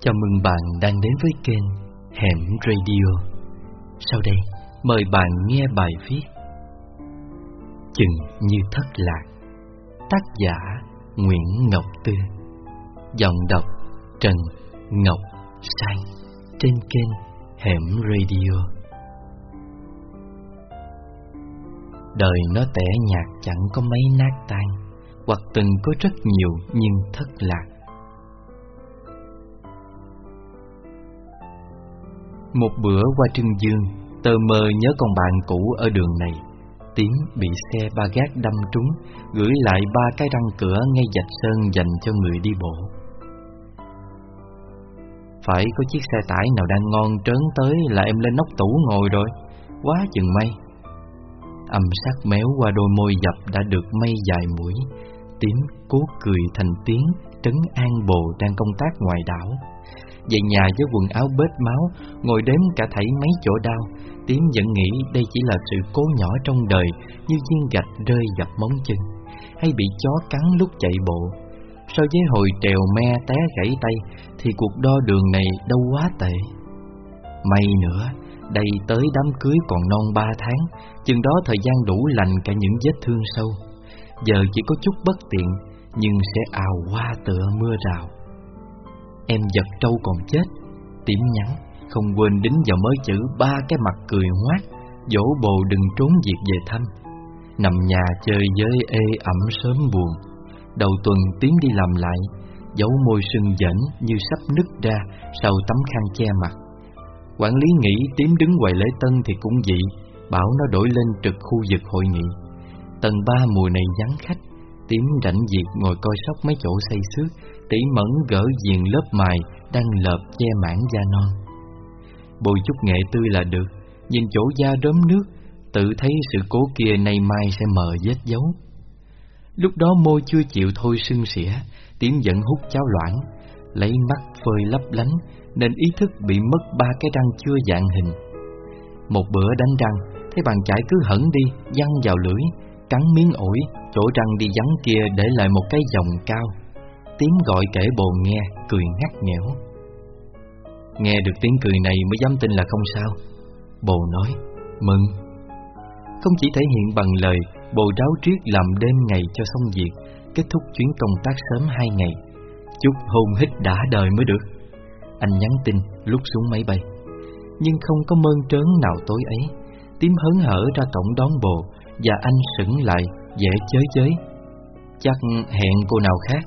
Chào mừng bạn đang đến với kênh Hẻm Radio. Sau đây, mời bạn nghe bài viết Chừng như thất lạc Tác giả Nguyễn Ngọc Tư. Giọng đọc Trần Ngọc Sang Trên kênh Hẻm Radio. Đời nó tẻ nhạt chẳng có mấy nát tan Hoặc từng có rất nhiều nhưng thất lạc. Một bữa qua Trưng Dương, Tờ mờ nhớ còn bạn cũ ở đường này. Tiến bị xe ba gác đâm trúng, Gửi lại ba cái răng cửa ngay dạch sơn dành cho người đi bộ. Phải có chiếc xe tải nào đang ngon trớn tới là em lên nóc tủ ngồi rồi. Quá chừng may. Âm sắc méo qua đôi môi dập đã được mây dài mũi. Tiến cố cười thành tiếng, Trấn an bồ đang công tác ngoài đảo về nhà với quần áo bết máu, Ngồi đếm cả thảy mấy chỗ đau. Tiến vẫn nghĩ đây chỉ là sự cố nhỏ trong đời, Như viên gạch rơi dập móng chân, Hay bị chó cắn lúc chạy bộ. So với hồi trèo me té gãy tay, Thì cuộc đo đường này đâu quá tệ. May nữa, Đây tới đám cưới còn non ba tháng, Chừng đó thời gian đủ lành cả những vết thương sâu. Giờ chỉ có chút bất tiện, Nhưng sẽ ào qua tựa mưa rào. Em giật trâu còn chết. Tím nhắn Không quên đính vào mới chữ ba cái mặt cười ngoác, Dỗ bồ đừng trốn việc về thăm. Nằm nhà chơi với ê ẩm sớm buồn Đầu tuần tiến đi làm lại Dấu môi sưng dẫn như sắp nứt ra Sau tấm khăn che mặt. Quản lý nghĩ tím đứng quầy lễ tân thì cũng dị Bảo nó đổi lên trực khu vực hội nghị. Tầng ba mùa này vắng khách Tím rảnh diệt ngồi coi sóc mấy chỗ xây xước, Tỉ mẫn gỡ diền lớp mài Đang lợp che mảng da non. Bôi chút nghệ tươi là được, Nhìn chỗ da đốm nước, Tự thấy sự cố kia nay mai sẽ mờ vết dấu. Lúc đó môi chưa chịu thôi sưng xỉa Tím vẫn hút cháo loãng, Lấy mắt phơi lấp lánh, Nên ý thức bị mất ba cái răng chưa dạng hình. Một bữa đánh răng, Thấy bàn chải cứ hẩn đi, Văng vào lưỡi Cắn miếng ổi Chỗ răng đi dắn kia để lại một cái dòng cao. Tiếng gọi kể bồ nghe, Cười ngắt nghẽo. Nghe được tiếng cười này mới dám tin là không sao. Bồ nói, Mừng. Không chỉ thể hiện bằng lời, Bồ ráo triết làm đêm ngày cho xong việc, Kết thúc chuyến công tác sớm hai ngày. Chút hôn hít đã đời mới được. Anh nhắn tin, lúc xuống máy bay. Nhưng không có mơn trớn nào tối ấy. Tím hớn hở ra cổng đón bồ và anh sững lại dễ chới chới. Chắc hẹn cô nào khác.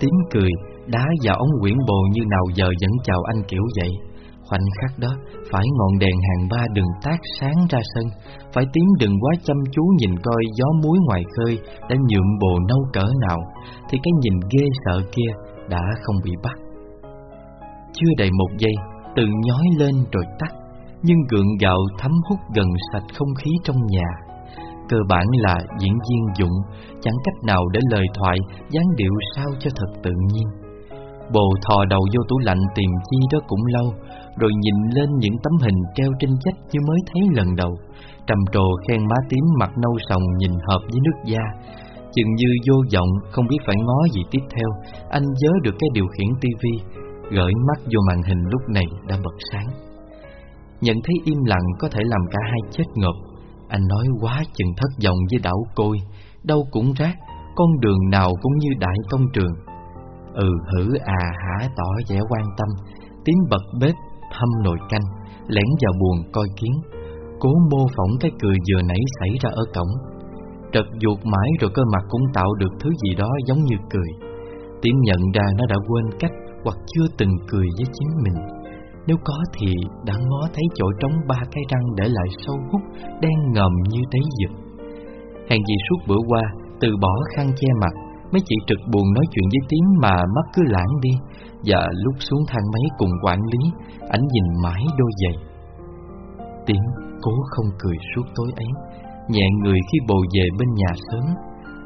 Tiếng cười, Đá vào ống quyển bồ như nào giờ vẫn chào anh kiểu vậy. Khoảnh khắc đó, Phải ngọn đèn hàng ba đừng tác sáng ra sân. Phải tiếng đừng quá chăm chú nhìn coi gió muối ngoài khơi Đã nhuộm bồ nâu cỡ nào, Thì cái nhìn ghê sợ kia đã không bị bắt. Chưa đầy một giây, Từ nhói lên rồi tắt. Nhưng gượng gạo thấm hút gần sạch không khí trong nhà cơ bản là diễn viên dụng, chẳng cách nào để lời thoại dáng điệu sao cho thật tự nhiên. Bồ thò đầu vô tủ lạnh tìm chi đó cũng lâu, rồi nhìn lên những tấm hình treo trên vách như mới thấy lần đầu. Trầm trồ khen má tím mặt nâu sòng nhìn hợp với nước da. Chừng như vô vọng, không biết phải ngó gì tiếp theo, anh nhớ được cái điều khiển tivi, gửi mắt vô màn hình lúc này đã bật sáng. Nhận thấy im lặng có thể làm cả hai chết ngợp. Anh nói quá chừng thất vọng với đảo côi Đâu cũng rác Con đường nào cũng như đại công trường. Ừ hử à hả, tỏ vẻ quan tâm. Tiếng bật bếp thăm nồi canh, Lẻn vào buồn coi kiến. Cố mô phỏng cái cười vừa nãy xảy ra ở cổng. Trật ruột mãi rồi cơ mặt cũng tạo được thứ gì đó giống như cười. Tiến nhận ra nó đã quên cách Hoặc chưa từng cười với chính mình nếu có thì đã ngó thấy chỗ trống ba cái răng để lại sâu hút Đen ngầm như thấy dịch Hàng gì suốt bữa qua, Từ bỏ khăn che mặt Mấy chị trực buồn nói chuyện với Tiến mà mắt cứ lãng đi, Và lúc xuống thang máy cùng quản lý, Ảnh nhìn mãi đôi giày. Tiến cố không cười suốt tối ấy, Nhẹ người khi bồ về bên nhà sớm,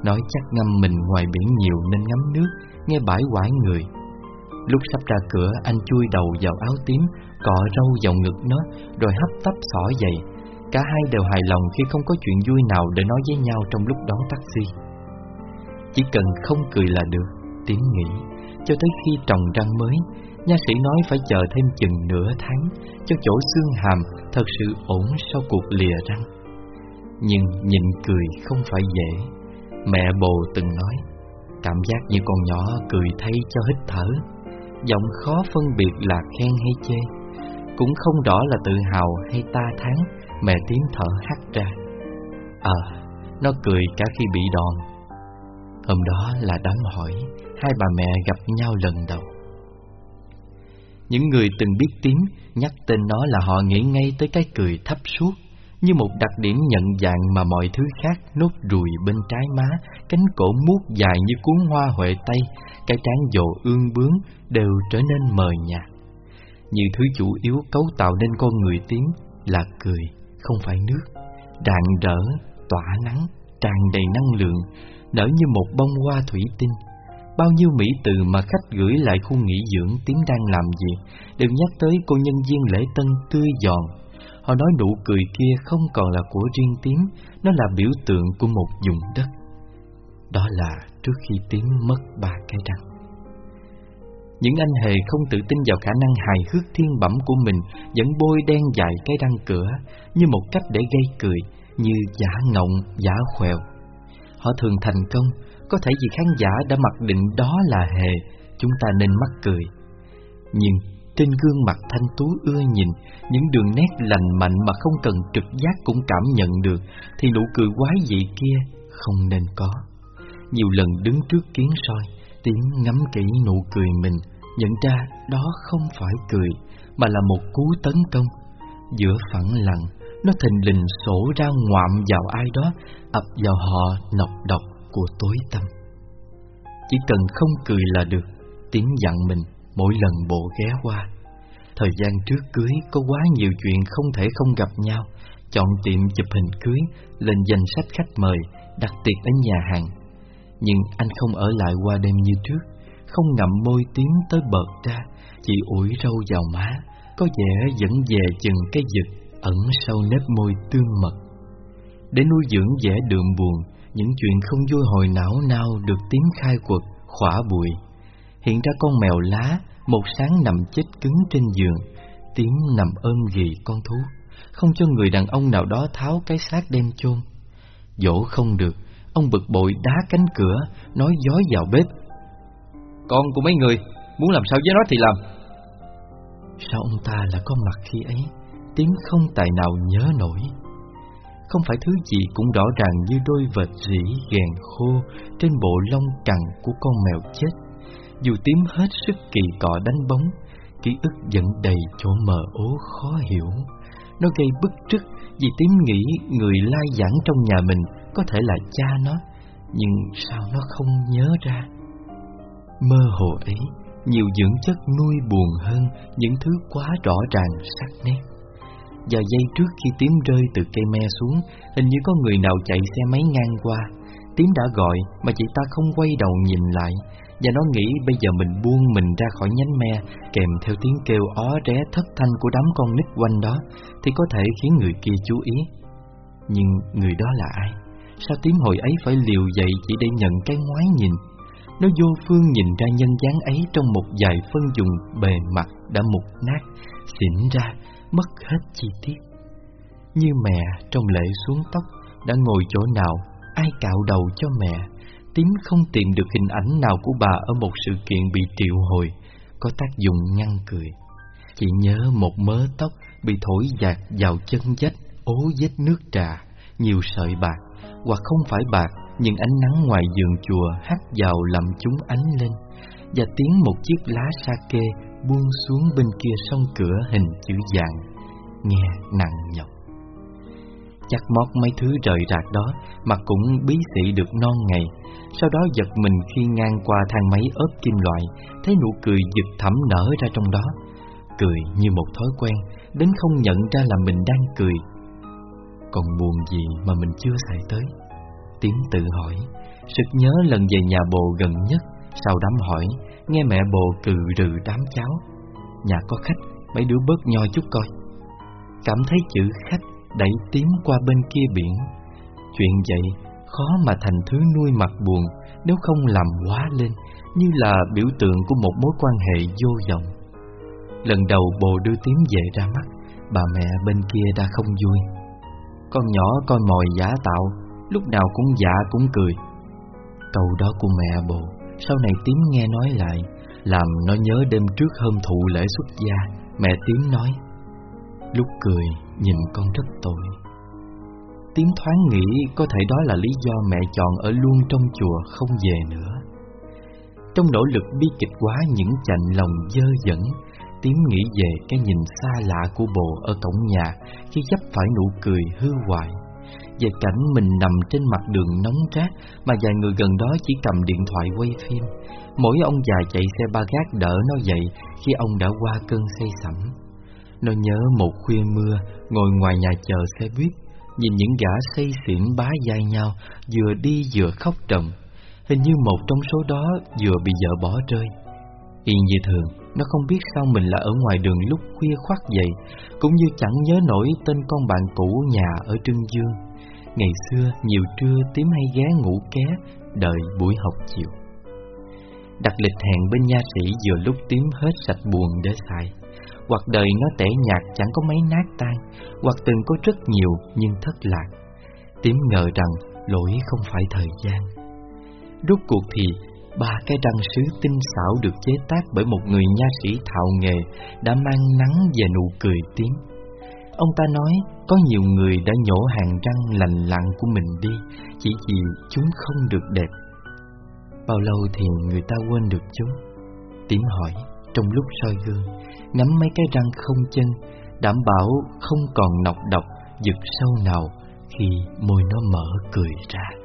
Nói chắc ngâm mình ngoài biển nhiều nên ngắm nước, Nghe bãi quải người Lúc sắp ra cửa, anh chui đầu vào áo tím, Cọ râu vào ngực nó, Rồi hấp tấp xỏ dậy. Cả hai đều hài lòng khi không có chuyện vui nào Để nói với nhau trong lúc đón taxi. Chỉ cần không cười là được, Tiến nghĩ. Cho tới khi trồng răng mới, Nha sĩ nói phải chờ thêm chừng nửa tháng, Cho chỗ xương hàm thật sự ổn sau cuộc lìa răng. Nhưng nhịn cười không phải dễ. Mẹ bồ từng nói, Cảm giác như con nhỏ cười thay cho hít thở. Giọng khó phân biệt là khen hay chê Cũng không rõ là tự hào hay ta thán Mẹ tiếng thở hắt ra. Ờ, nó cười cả khi bị đòn. Hôm đó là đám hỏi Hai bà mẹ gặp nhau lần đầu. Những người từng biết tiếng Nhắc tên nó là họ nghĩ ngay tới cái cười thấp suốt. Như một đặc điểm nhận dạng mà mọi thứ khác Nốt ruồi bên trái má Cánh cổ muốt dài như cuốn hoa huệ tây Cái trán dồ ương bướng Đều trở nên mờ nhạt Như thứ chủ yếu cấu tạo nên con người tiếng Là cười, không phải nước Rạng rỡ, tỏa nắng, tràn đầy năng lượng nở như một bông hoa thủy tinh. Bao nhiêu mỹ từ mà khách gửi lại khu nghỉ dưỡng tiếng đang làm gì, đều nhắc tới cô nhân viên lễ tân tươi giòn. Họ nói nụ cười kia không còn là của riêng tím, nó là biểu tượng của một vùng đất. Đó là trước khi tím mất ba cái răng. Những anh hề không tự tin vào khả năng hài hước thiên bẩm của mình vẫn bôi đen dài cái răng cửa như một cách để gây cười, như giả ngọng, giả khoèo họ thường thành công, có thể vì khán giả đã mặc định đó là hề, chúng ta nên mắc cười. Nhưng trên gương mặt thanh tú ưa nhìn, những đường nét lành mạnh mà không cần trực giác cũng cảm nhận được, thì nụ cười quái dị kia không nên có. Nhiều lần đứng trước kiến soi, tiếng ngắm kỹ nụ cười mình, nhận ra đó không phải cười, mà là một cú tấn công. Giữa phẳng lặng, nó thình lình sổ ra ngoạm vào ai đó ập vào họ nọc độc của tối tâm. Chỉ cần không cười là được, tiếng dặn mình mỗi lần bộ ghé qua. Thời gian trước cưới có quá nhiều chuyện không thể không gặp nhau, chọn tiệm chụp hình cưới, lên danh sách khách mời, đặt tiệc ở nhà hàng. Nhưng anh không ở lại qua đêm như trước, không ngậm môi tiếng tới bợt ra, chỉ ủi râu vào má, có vẻ vẫn về chừng cái giật ẩn sau nếp môi tương mật. Để nuôi dưỡng vẻ đường buồn, những chuyện không vui hồi não nao được tiếng khai quật, khỏa bụi. Hiện ra con mèo lá, một sáng nằm chết cứng trên giường, tiếng nằm ôm ghì con thú, không cho người đàn ông nào đó tháo cái xác đem chôn. Dỗ không được, ông bực bội đá cánh cửa, nói dối vào bếp. Con của mấy người, muốn làm sao với nó thì làm. Sao ông ta lại có mặt khi ấy? tiếng không tài nào nhớ nổi. Không phải thứ gì cũng rõ ràng như đôi vệt rỉ ghèn khô trên bộ lông cằn của con mèo chết. Dù tím hết sức kỳ cọ đánh bóng, ký ức vẫn đầy chỗ mờ ố khó hiểu. Nó gây bức trức vì tím nghĩ người lai giảng trong nhà mình có thể là cha nó, nhưng sao nó không nhớ ra? Mơ hồ ấy, nhiều dưỡng chất nuôi buồn hơn những thứ quá rõ ràng sắc nét. và giây trước khi tím rơi từ cây me xuống, hình như có người nào chạy xe máy ngang qua. Tím đã gọi mà chị ta không quay đầu nhìn lại, và nó nghĩ bây giờ mình buông mình ra khỏi nhánh me kèm theo tiếng kêu ó ré thất thanh của đám con nít quanh đó thì có thể khiến người kia chú ý. Nhưng người đó là ai? Sao tím hồi ấy phải liều dậy chỉ để nhận cái ngoái nhìn? Nó vô phương nhìn ra nhân dáng ấy trong một vài phân dùng bề mặt đã mục nát, xỉn ra mất hết chi tiết. Như mẹ trong lễ xuống tóc đã ngồi chỗ nào, ai cạo đầu cho mẹ, tím không tìm được hình ảnh nào của bà ở một sự kiện bị triệu hồi, có tác dụng ngăn cười. Chỉ nhớ một mớ tóc bị thổi dạt vào chân dách, ố vết nước trà, nhiều sợi bạc, hoặc không phải bạc, nhưng ánh nắng ngoài giường chùa hắt vào làm chúng ánh lên, và tiếng một chiếc lá sake buông xuống bên kia sông cửa hình chữ vàng, nghe nặng nhọc. Chắc mót mấy thứ rời rạc đó mà cũng bí sĩ được non ngày, sau đó giật mình khi ngang qua thang máy ốp kim loại, thấy nụ cười giật thẳm nở ra trong đó. Cười như một thói quen, đến không nhận ra là mình đang cười. Còn buồn gì mà mình chưa xảy tới? Tiến tự hỏi, sực nhớ lần về nhà bồ gần nhất, sau đám hỏi, nghe mẹ bồ cừ rừ đám cháu. Nhà có khách, mấy đứa bớt nho chút coi. Cảm thấy chữ khách đẩy tím qua bên kia biển. Chuyện vậy khó mà thành thứ nuôi mặt buồn nếu không làm quá lên, như là biểu tượng của một mối quan hệ vô vọng. Lần đầu bồ đưa tím về ra mắt, bà mẹ bên kia đã không vui. Con nhỏ coi mồi giả tạo, lúc nào cũng giả cũng cười. Câu đó của mẹ bồ, sau này tím nghe nói lại, làm nó nhớ đêm trước hôm thụ lễ xuất gia, mẹ tím nói. Lúc cười, nhìn con rất tội. Tiếng thoáng nghĩ có thể đó là lý do mẹ chọn ở luôn trong chùa không về nữa. Trong nỗ lực bi kịch quá những chạnh lòng dơ dẫn, Tím nghĩ về cái nhìn xa lạ của bồ ở cổng nhà khi dấp phải nụ cười hư hoại. Về cảnh mình nằm trên mặt đường nóng rát mà vài người gần đó chỉ cầm điện thoại quay phim. Mỗi ông già chạy xe ba gác đỡ nó dậy khi ông đã qua cơn say sẩm. Nó nhớ một khuya mưa, ngồi ngoài nhà chờ xe buýt, nhìn những gã say xỉn bá dai nhau, vừa đi vừa khóc trầm. Hình như một trong số đó vừa bị vợ bỏ rơi. Yên như thường, nó không biết sao mình là ở ngoài đường lúc khuya khoắt vậy Cũng như chẳng nhớ nổi tên con bạn cũ nhà ở Trưng Dương Ngày xưa nhiều trưa tím hay ghé ngủ ké Đợi buổi học chiều Đặt lịch hẹn bên nha sĩ vừa lúc tím hết sạch buồn để xài hoặc đời nó tẻ nhạt chẳng có mấy nát tan Hoặc từng có rất nhiều nhưng thất lạc Tím ngờ rằng lỗi không phải thời gian Rốt cuộc thì Ba cái răng sứ tinh xảo được chế tác bởi một người nha sĩ thạo nghề đã mang nắng về nụ cười tím. Ông ta nói có nhiều người đã nhổ hàng răng lành lặn của mình đi chỉ vì chúng không được đẹp. Bao lâu thì người ta quên được chúng? Tím hỏi trong lúc soi gương, nắm mấy cái răng không chân, đảm bảo không còn nọc độc, giật sâu nào khi môi nó mở cười ra.